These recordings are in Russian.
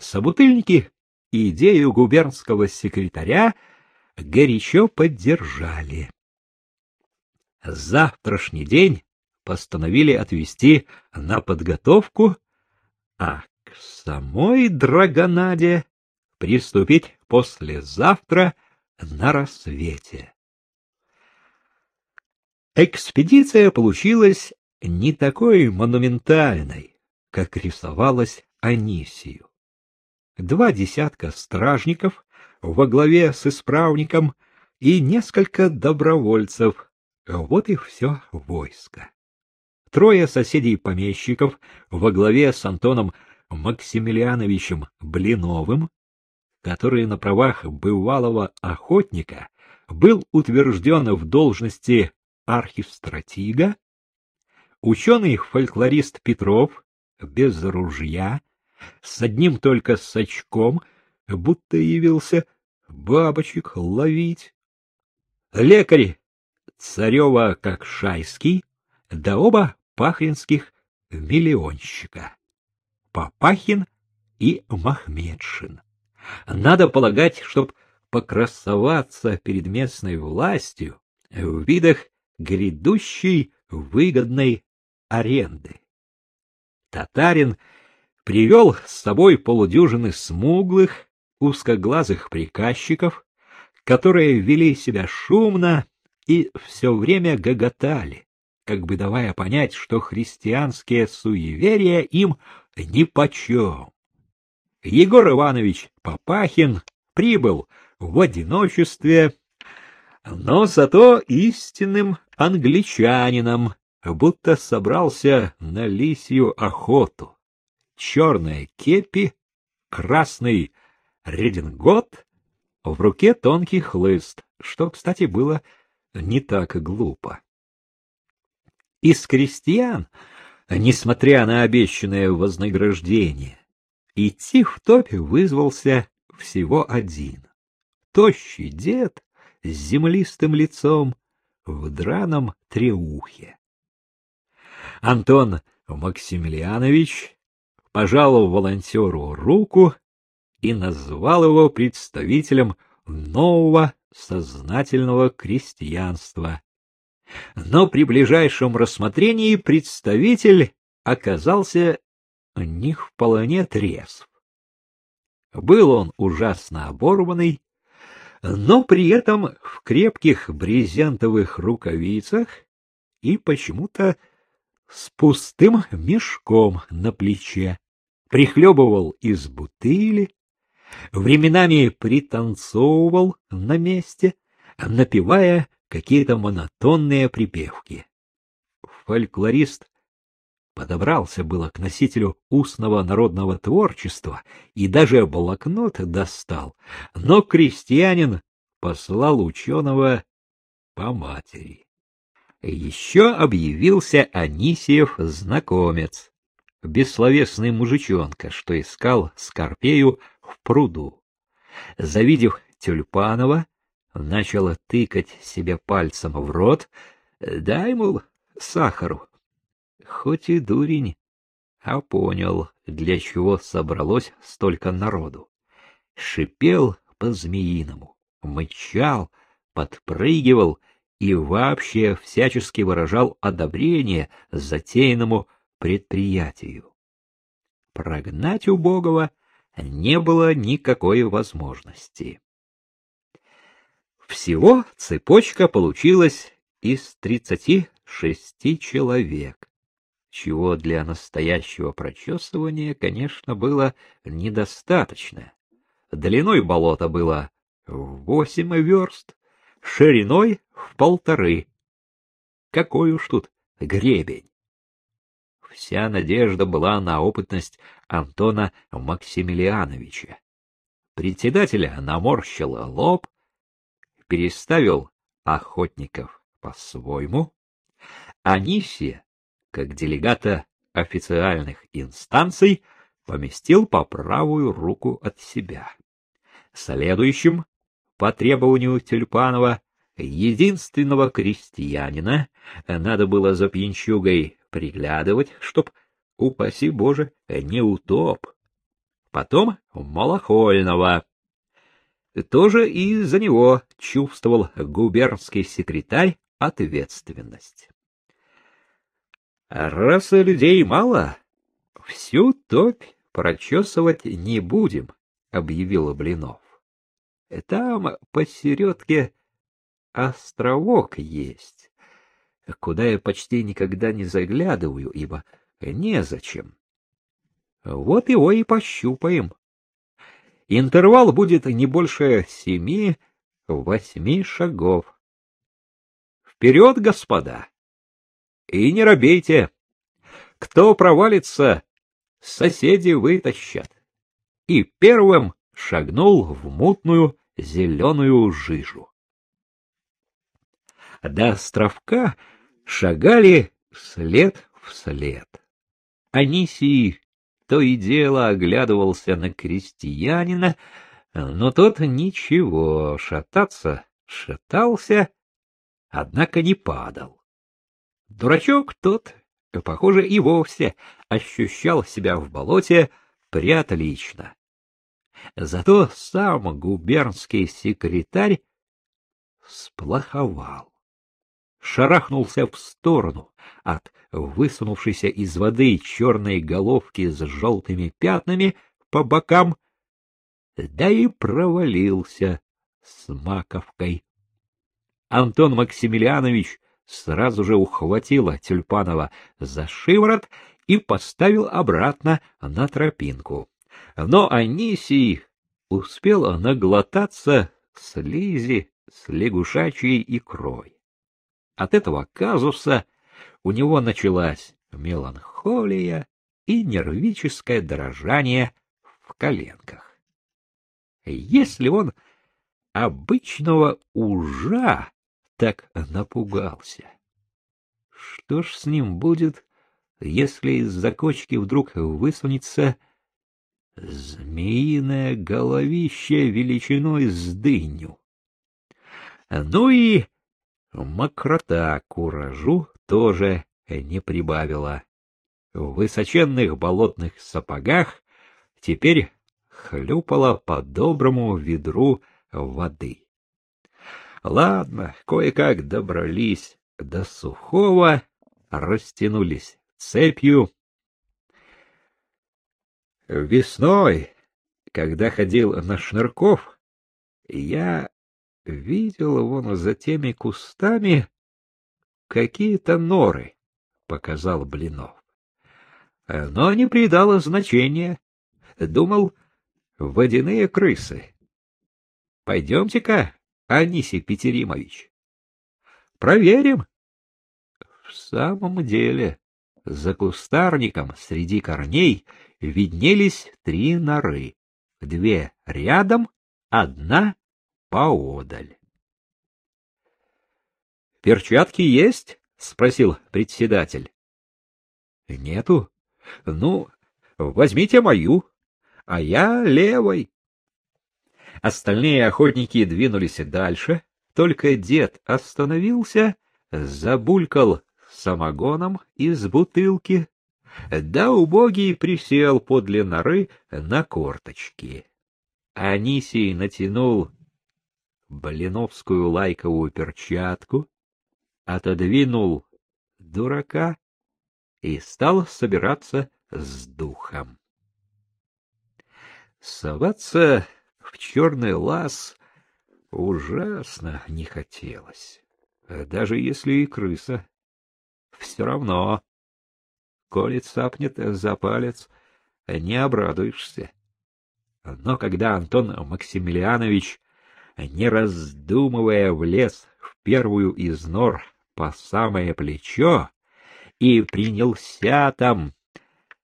Собутыльники идею губернского секретаря горячо поддержали. Завтрашний день постановили отвести на подготовку, а к самой Драгонаде приступить послезавтра на рассвете. Экспедиция получилась не такой монументальной, как рисовалась Анисию. Два десятка стражников во главе с исправником и несколько добровольцев. Вот и все войско. Трое соседей-помещиков во главе с Антоном Максимилиановичем Блиновым, который на правах бывалого охотника был утвержден в должности архистратига, ученый-фольклорист Петров без ружья, с одним только сачком, будто явился бабочек ловить. Лекарь Царева как Шайский, да оба пахринских миллионщика. Папахин и Махмедшин. Надо полагать, чтоб покрасоваться перед местной властью в видах грядущей выгодной аренды. Татарин привел с собой полудюжины смуглых, узкоглазых приказчиков, которые вели себя шумно и все время гоготали, как бы давая понять, что христианские суеверия им нипочем. Егор Иванович Папахин прибыл в одиночестве, но зато истинным англичанином, будто собрался на лисью охоту. Черная кепи, красный редингот, в руке тонкий хлыст, что, кстати, было не так глупо. Из крестьян, несмотря на обещанное вознаграждение, идти в топе вызвался всего один. Тощий дед с землистым лицом в драном треухе. Антон Максимилианович пожал волонтеру руку и назвал его представителем нового сознательного крестьянства. Но при ближайшем рассмотрении представитель оказался не вполне трезв. Был он ужасно оборванный, но при этом в крепких брезентовых рукавицах и почему-то с пустым мешком на плече, прихлебывал из бутыли, временами пританцовывал на месте, напевая какие-то монотонные припевки. Фольклорист подобрался было к носителю устного народного творчества и даже блокнот достал, но крестьянин послал ученого по матери. Еще объявился Анисиев знакомец, бессловесный мужичонка, что искал Скорпею в пруду. Завидев Тюльпанова, начал тыкать себе пальцем в рот, дай, мол, сахару хоть и дурень, а понял, для чего собралось столько народу. Шипел по-змеиному, мычал, подпрыгивал и вообще всячески выражал одобрение затеянному предприятию. Прогнать убогого не было никакой возможности. Всего цепочка получилась из тридцати шести человек чего для настоящего прочесывания, конечно, было недостаточно. Длиной болота было в восемь верст, шириной полторы. Какой уж тут гребень! Вся надежда была на опытность Антона Максимилиановича. Председателя наморщил лоб, переставил охотников по-своему, Анисия как делегата официальных инстанций поместил по правую руку от себя. Следующим, по требованию Тюльпанова, единственного крестьянина, надо было за пьянчугой приглядывать, чтоб, упаси Боже, не утоп. потом Малахольного. Тоже и за него чувствовал губернский секретарь ответственность. Раз людей мало, всю топь прочесывать не будем, объявил Блинов. Там посередке островок есть, куда я почти никогда не заглядываю, ибо незачем. Вот его и пощупаем. Интервал будет не больше семи-восьми шагов. Вперед, господа! И не робейте! Кто провалится, соседи вытащат. И первым шагнул в мутную зеленую жижу. До островка шагали след в след. Анисий то и дело оглядывался на крестьянина, но тот ничего, шататься шатался, однако не падал. Дурачок тот, похоже, и вовсе ощущал себя в болоте приотлично. Зато сам губернский секретарь сплоховал шарахнулся в сторону от высунувшейся из воды черной головки с желтыми пятнами по бокам, да и провалился с маковкой. Антон Максимилианович сразу же ухватила Тюльпанова за шиворот и поставил обратно на тропинку. Но Анисий успел наглотаться слизи с лягушачьей икрой. От этого казуса у него началась меланхолия и нервическое дрожание в коленках. Если он обычного ужа так напугался, что ж с ним будет, если из-за кочки вдруг высунется змеиное головище величиной с дыню? Ну и Мокрота куражу тоже не прибавила. В высоченных болотных сапогах теперь хлюпала по доброму ведру воды. Ладно, кое-как добрались до сухого, растянулись цепью. Весной, когда ходил на Шнырков, я видел вон за теми кустами какие-то норы, — показал Блинов. Но не придало значения. Думал, водяные крысы. Пойдемте-ка, Анисий Петеримович. Проверим. В самом деле, за кустарником среди корней виднелись три норы. Две рядом, одна поодаль. — Перчатки есть? — спросил председатель. — Нету. Ну, возьмите мою, а я левой. Остальные охотники двинулись дальше, только дед остановился, забулькал самогоном из бутылки, да убогий присел подле норы на корточки. Анисий натянул блиновскую лайковую перчатку, отодвинул дурака и стал собираться с духом. Соваться в черный лаз ужасно не хотелось, даже если и крыса. Все равно, коли цапнет за палец, не обрадуешься. Но когда Антон Максимилианович не раздумывая, влез в первую из нор по самое плечо и принялся там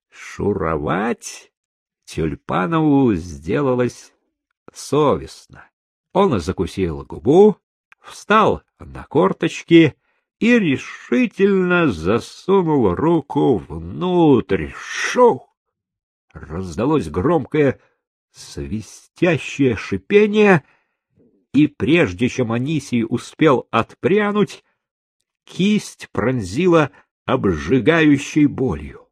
шуровать, Тюльпанову сделалось совестно. Он закусил губу, встал на корточки и решительно засунул руку внутрь. Шух! Раздалось громкое свистящее шипение — и прежде чем Анисий успел отпрянуть, кисть пронзила обжигающей болью.